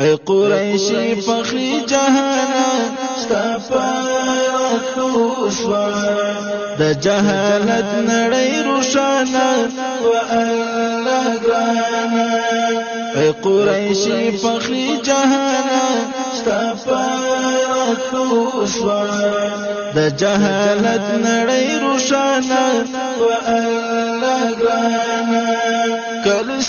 قریشی فخری جهان ستاپا شوا د جهالت نړۍ روشانه و الله ګرانا اے قریشی فخری جهان ستاپا شوا د جهالت نړۍ روشانه و الله ګرانا کل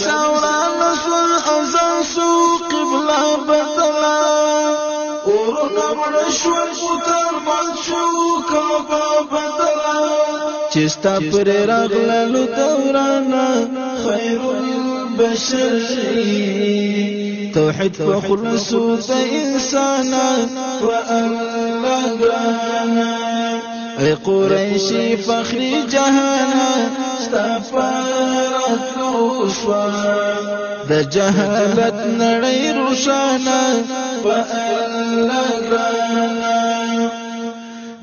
نمړ شول پتر مات شو کوم په بدل چستا پر راغلل دورانا خير البشر توحید په خلصو د انسان و الله ګرانا اي قريشي فخري جهانا استفارت روشوا د جهالت نړۍ روشانه والله ګرانا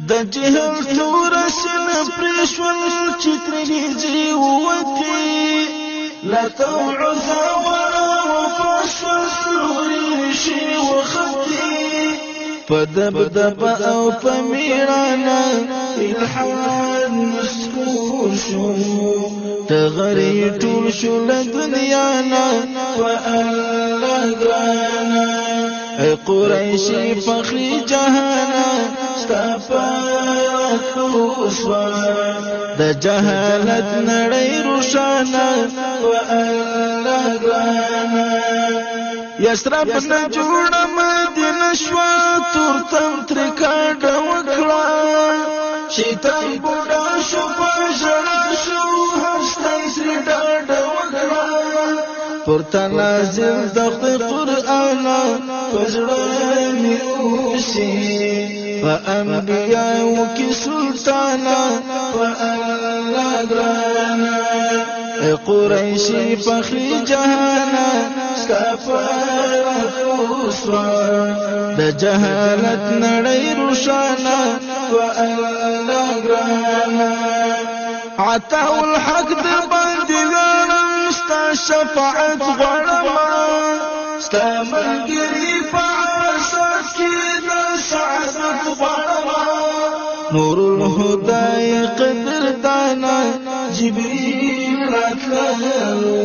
د جهل تور سن پرشول چترګي جی وتی لا توعز ولا وفشل سروري شي وخطي فدبدب أو فميرانا الحال مسكون شو. تغري طول شو لدنيانا والله غرانا اے قریشی فخری وشوا د جهالت نړۍ روشانا و الله ګرانا یسرب نه جوړ مدینه شوا تور تم تر کاډ وکړه شیطان بوډا شو په ژړا شو وکړه پورته نازل د قرآن فزړه می اوسي. فأنبياء کی سلطانا وألا گرانا قریشی فخری جهانا سکفارت اسوا د جهالت نړۍ روشانا وألا گرانا عطاو الحق ستا شفاعت ستا ملګری نور الهدى قدر دانا جبريل راتلو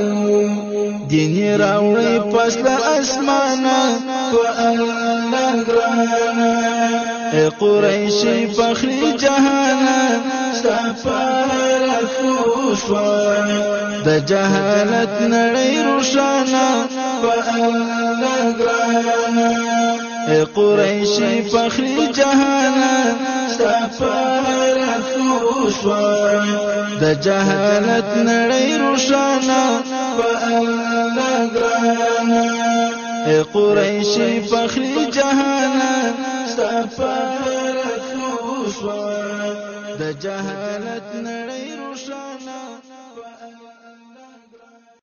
دين راوړي پس له اسمانه والله ګرانا اے قریشی فخری جهانا. سفارت وشوا د جهالت نړۍ ګرانا اے قریشی فخری جهانا. د جهالت نړۍ روشانا والله ګرانا اے قریشی فخری جهانا. سفارت وشوا د جهالت نړۍ روشانا